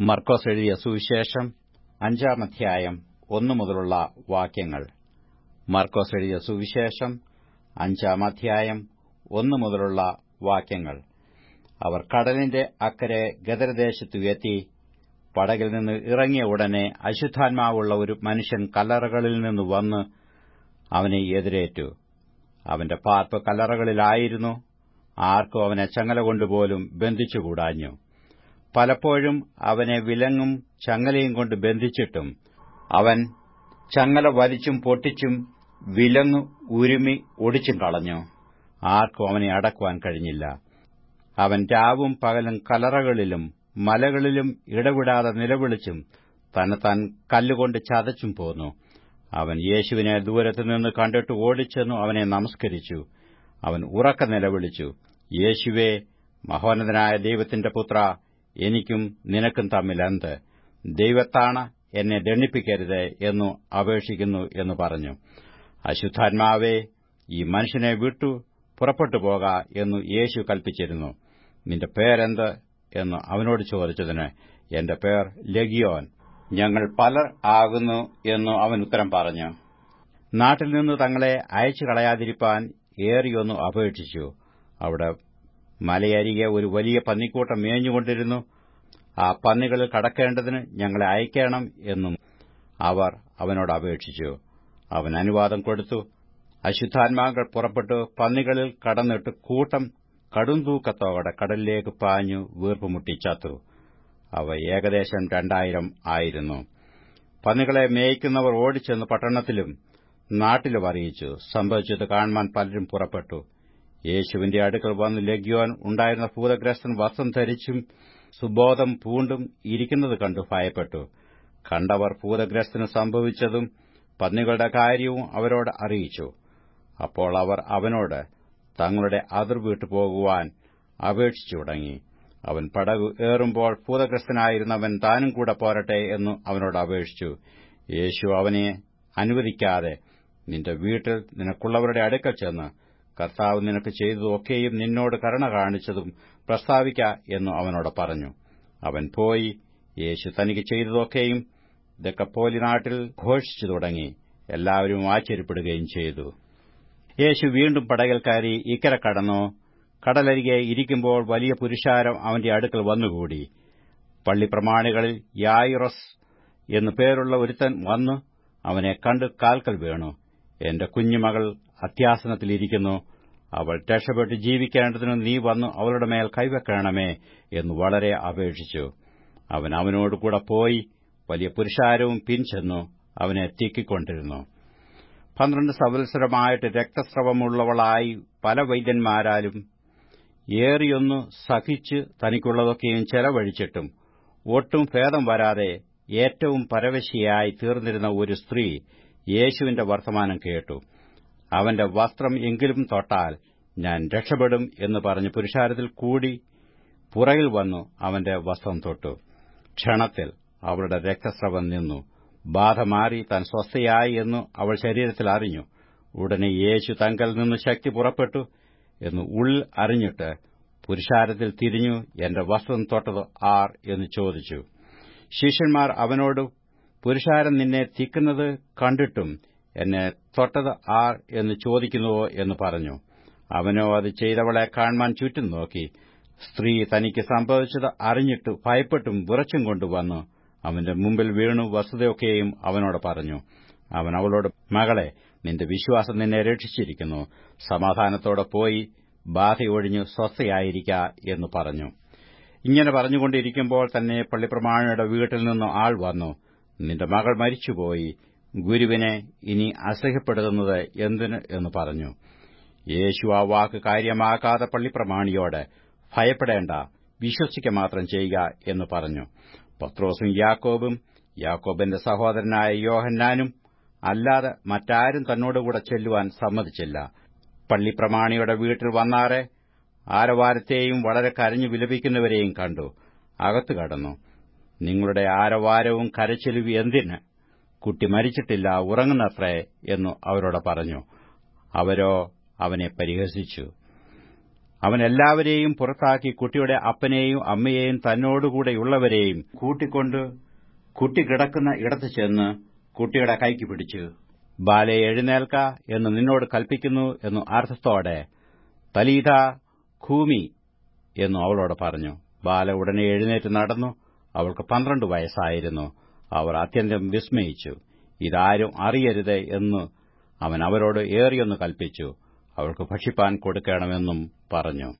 മർക്കോസ് എഴുതിയ സുവിശേഷം അഞ്ചാം അധ്യായം ഒന്നു മുതലുള്ള വാക്യങ്ങൾ. മർക്കോസ് എഴുതിയ സുവിശേഷം അഞ്ചാം അധ്യായം ഒന്നു മുതലുള്ള വാക്യങ്ങൾ. അവർ കടലിന്റെ അക്കരെ ഗദരദേശത്തു എത്തി പടകിൽ നിന്ന് ഇറങ്ങിയ ഉടനെ അശുദ്ധാത്മാവുള്ള ഒരു മനുഷ്യൻ കല്ലറകളിൽ നിന്ന് വന്ന് അവനെ എതിരേറ്റു. അവന്റെ പാർപ്പ് കല്ലറകളിലായിരുന്നു. ആർക്കും അവനെ ചങ്ങല കൊണ്ടുപോലും ബന്ധിച്ചുകൂടാഞ്ഞു. പലപ്പോഴും അവനെ വിലങ്ങും ചങ്ങലയും കൊണ്ട് ബന്ധിച്ചിട്ടും അവൻ ചങ്ങല വലിച്ചും പൊട്ടിച്ചും വിലങ്ങ് ഉരുമി ഒടിച്ചും കളഞ്ഞു. ആർക്കും അവനെ അടക്കുവാൻ കഴിഞ്ഞില്ല. അവൻ രാവും പകലും കലറകളിലും മലകളിലും ഇടവിടാതെ നിലവിളിച്ചും തന്നെത്താൻ കല്ലുകൊണ്ട് ചതച്ചും പോന്നു. അവൻ യേശുവിനെ ദൂരത്തുനിന്ന് കണ്ടിട്ട് ഓടിച്ചെന്നു അവനെ നമസ്കരിച്ചു. അവൻ ഉറക്ക നിലവിളിച്ചു. യേശുവേ മഹോന്നതനായ ദൈവത്തിന്റെ പുത്ര എനിക്കും നിനക്കും തമ്മിൽ എന്ത്? ദൈവത്താണ് എന്നെ ദണ്ഡിപ്പിക്കരുത് എന്നു അപേക്ഷിക്കുന്നു എന്ന് പറഞ്ഞു. അശുദ്ധാത്മാവേ ഈ മനുഷ്യനെ വിട്ടു പുറപ്പെട്ടു പോക എന്നു യേശു കൽപ്പിച്ചിരുന്നു നിന്റെ പേരെന്ത്? എന്ന് അവനോട് ചോദിച്ചതിന് എന്റെ പേർ ലഗിയോൻ. ഞങ്ങൾ പലർ ആകുന്നു എന്നു അവൻ ഉത്തരം പറഞ്ഞു. നാട്ടിൽ നിന്ന് തങ്ങളെ അയച്ചു കളയാതിരിപ്പാൻ ഏറിയൊന്നു അപേക്ഷിച്ചു. അവിടെ മലയരികെ ഒരു വലിയ പന്നിക്കൂട്ടം മേഞ്ഞുകൊണ്ടിരുന്നു. ആ പന്നികളിൽ കടക്കേണ്ടതിന് ഞങ്ങളെ അയക്കണം എന്നും അവർ അവനോട് അപേക്ഷിച്ചു. അവൻ അനുവാദം കൊടുത്തു. അശുദ്ധാത്മാക്കൾ പുറപ്പെട്ടു. പന്നികളിൽ കടന്നിട്ട് കൂട്ടം കടുംതൂക്കത്തോടെ കടലിലേക്ക് പാഞ്ഞു വീർപ്പുമുട്ടി ചത്തു. അവ ഏകദേശം രണ്ടായിരം ആയിരുന്നു. പന്നികളെ മേയ്ക്കുന്നവർ ഓടിച്ചെന്ന് പട്ടണത്തിലും നാട്ടിലും അറിയിച്ചു. സംഭവിച്ചത് കാണുവാൻ പലരും പുറപ്പെട്ടു. യേശുവിന്റെ അടുക്കൽ വന്ന് ലഗ്യോൻ ഉണ്ടായിരുന്ന ഭൂതഗ്രസ്തൻ വസ്ത്രം ധരിച്ചും സുബോധം പൂണ്ടും ഇരിക്കുന്നത് കണ്ടു ഭയപ്പെട്ടു. കണ്ടവർ ഭൂതഗ്രസ്തന് സംഭവിച്ചതും പന്നികളുടെ കാര്യവും അവരോട് അറിയിച്ചു. അപ്പോൾ അവർ അവനോട് തങ്ങളുടെ അതിർ വീട്ടു പോകുവാൻ അപേക്ഷിച്ചു തുടങ്ങി. അവൻ പടകു ഏറുമ്പോൾ ഭൂതഗ്രസ്തനായിരുന്നവൻ താനും കൂടെ പോരട്ടെ എന്നു അവനോട് അപേക്ഷിച്ചു. യേശു അവനെ അനുവദിക്കാതെ നിന്റെ വീട്ടിൽ നിനക്കുള്ളവരുടെ അടുക്കൽ ചെന്ന് കർത്താവ് നിനക്ക് ചെയ്തതൊക്കെയും നിന്നോട് കരുണ കാണിച്ചതും പ്രസ്താവിക്ക എന്നു അവനോട് പറഞ്ഞു. അവൻ പോയി യേശു തനിക്ക് ചെയ്തതൊക്കെയും ദക്കപ്പോലി നാട്ടിൽ ഘോഷിച്ചു തുടങ്ങി. എല്ലാവരും ആശ്ചര്യപ്പെടുകയും ചെയ്തു. യേശു വീണ്ടും പടകൽ കയറി ഇക്കര കടന്നു. കടലരികെ ഇരിക്കുമ്പോൾ വലിയ പുരുഷാരം അവന്റെ അടുക്കൽ വന്നുകൂടി. പള്ളിപ്രമാണികളിൽ യായിറസ് എന്നു പേരുള്ള ഒരുത്തൻ വന്നു അവനെ കണ്ട് കാൽക്കൽ വീണു. എന്റെ കുഞ്ഞുമകൾ അത്യാസനത്തിലിരിക്കുന്നു. അവൾ രക്ഷപ്പെട്ട് ജീവിക്കേണ്ടതിന് നീ വന്നു അവളുടെ മേൽ കൈവെക്കണമേ എന്ന് വളരെ അപേക്ഷിച്ചു. അവൻ അവനോടുകൂടെ പോയി വലിയ പുരുഷാരവും പിൻചെന്നു അവനെ തിക്കിക്കൊണ്ടിരുന്നു പന്ത്രണ്ട് സംവത്സരമായിട്ട് രക്തസ്രവമുള്ളവളായി പല വൈദ്യന്മാരാലും ഏറിയൊന്നു സഹിച്ച് തനിക്കുള്ളതൊക്കെയും ചെലവഴിച്ചിട്ടും ഒട്ടും ഭേദം വരാതെ ഏറ്റവും പരവശിയായി തീർന്നിരുന്ന ഒരു സ്ത്രീ യേശുവിന്റെ വർത്തമാനം കേട്ടു. അവന്റെ വസ്ത്രം എങ്കിലും തൊട്ടാൽ ഞാൻ രക്ഷപ്പെടും എന്ന് പറഞ്ഞ് പുരുഷാരത്തിൽ കൂടി പുറകിൽ വന്നു അവന്റെ വസ്ത്രം തൊട്ടു. ക്ഷണത്തിൽ അവളുടെ രക്തസ്രവം നിന്നു. ബാധ മാറി താൻ സ്വസ്ഥയായി എന്നു അവൾ ശരീരത്തിൽ അറിഞ്ഞു. ഉടനെ യേശു തങ്കൽ നിന്ന് ശക്തി പുറപ്പെട്ടു എന്ന് ഉള്ളിൽ അറിഞ്ഞിട്ട് പുരുഷാരത്തിൽ തിരിഞ്ഞു എന്റെ വസ്ത്രം തൊട്ടത് ആർ? എന്ന് ചോദിച്ചു. ശിഷ്യന്മാർ അവനോട് പുരുഷാരം നിന്നെ തിക്കുന്നത് കണ്ടിട്ടും എന്നെ തൊട്ടത് ആർ എന്ന് ചോദിക്കുന്നുവോ എന്ന് പറഞ്ഞു. അവനോ അത് ചെയ്തവളെ കാണുവാൻ ചുറ്റും നോക്കി. സ്ത്രീ തനിക്ക് സംഭവിച്ചത് അറിഞ്ഞിട്ട് ഭയപ്പെട്ടും വിറച്ചും കൊണ്ടുവന്നു. അവന്റെ മുമ്പിൽ വീണു വസ്തുതയൊക്കെയും അവനോട് പറഞ്ഞു. അവൻ അവളോട് മകളെ നിന്റെ വിശ്വാസം നിന്നെ രക്ഷിച്ചിരിക്കുന്നു. സമാധാനത്തോടെ പോയി ബാധയൊഴിഞ്ഞു സ്വസ്ഥയായിരിക്ക എന്ന് പറഞ്ഞു. ഇങ്ങനെ പറഞ്ഞുകൊണ്ടിരിക്കുമ്പോൾ തന്നെ പള്ളിപ്രമാണിയുടെ വീട്ടിൽ നിന്ന് ആൾ വന്നു. നിന്റെ മകൾ മരിച്ചുപോയി. ഗുരുവിനെ ഇനി അസഹ്യപ്പെടുത്തുന്നത് എന്തിന് എന്ന് പറഞ്ഞു. യേശു ആ വാക്ക് കാര്യമാക്കാതെ പള്ളിപ്രമാണിയോട് ഭയപ്പെടേണ്ട വിശ്വസിക്ക മാത്രം ചെയ്യുക എന്ന് പറഞ്ഞു. പത്രോസും യാക്കോബും യാക്കോബിന്റെ സഹോദരനായ യോഹന്നാനും അല്ലാതെ മറ്റാരും തന്നോടുകൂടെ ചെല്ലുവാൻ സമ്മതിച്ചില്ല. പള്ളിപ്രമാണിയുടെ വീട്ടിൽ വന്നാറെ ആരവാരത്തെയും വളരെ കരഞ്ഞു വിലപിക്കുന്നവരെയും കണ്ടു. അകത്തു കടന്നു. നിങ്ങളുടെ ആരവാരവും കരച്ചിലും എന്തിന്? കുട്ടി മരിച്ചിട്ടില്ല ഉറങ്ങുന്നത്രേ എന്നു അവരോട് പറഞ്ഞു. അവരോ അവനെ പരിഹസിച്ചു. അവൻ എല്ലാവരെയും പുറത്താക്കി കുട്ടിയുടെ അപ്പനെയും അമ്മയെയും തന്നോടുകൂടെയുള്ളവരെയും കൂട്ടിക്കൊണ്ട് കുട്ടി കിടക്കുന്ന ഇടത്ത് ചെന്ന് കുട്ടിയുടെ കൈക്ക് പിടിച്ചു. ബാലെ എഴുന്നേൽക്ക എന്ന് നിന്നോട് കൽപ്പിക്കുന്നു എന്നു അർത്ഥത്തോടെ തലീത ഖൂമി എന്നു അവളോട് പറഞ്ഞു. ബാല ഉടനെ എഴുന്നേറ്റ് നടന്നു. അവൾക്ക് പന്ത്രണ്ട് വയസ്സായിരുന്നു. അവർ അത്യന്തം വിസ്മയിച്ചു. ഇതാരും അറിയരുത് എന്ന് അവൻ അവരോട് ഏറിയൊന്ന് കൽപ്പിച്ചു. അവർക്ക് ഭക്ഷിപ്പാൻ കൊടുക്കണമെന്നും പറഞ്ഞു.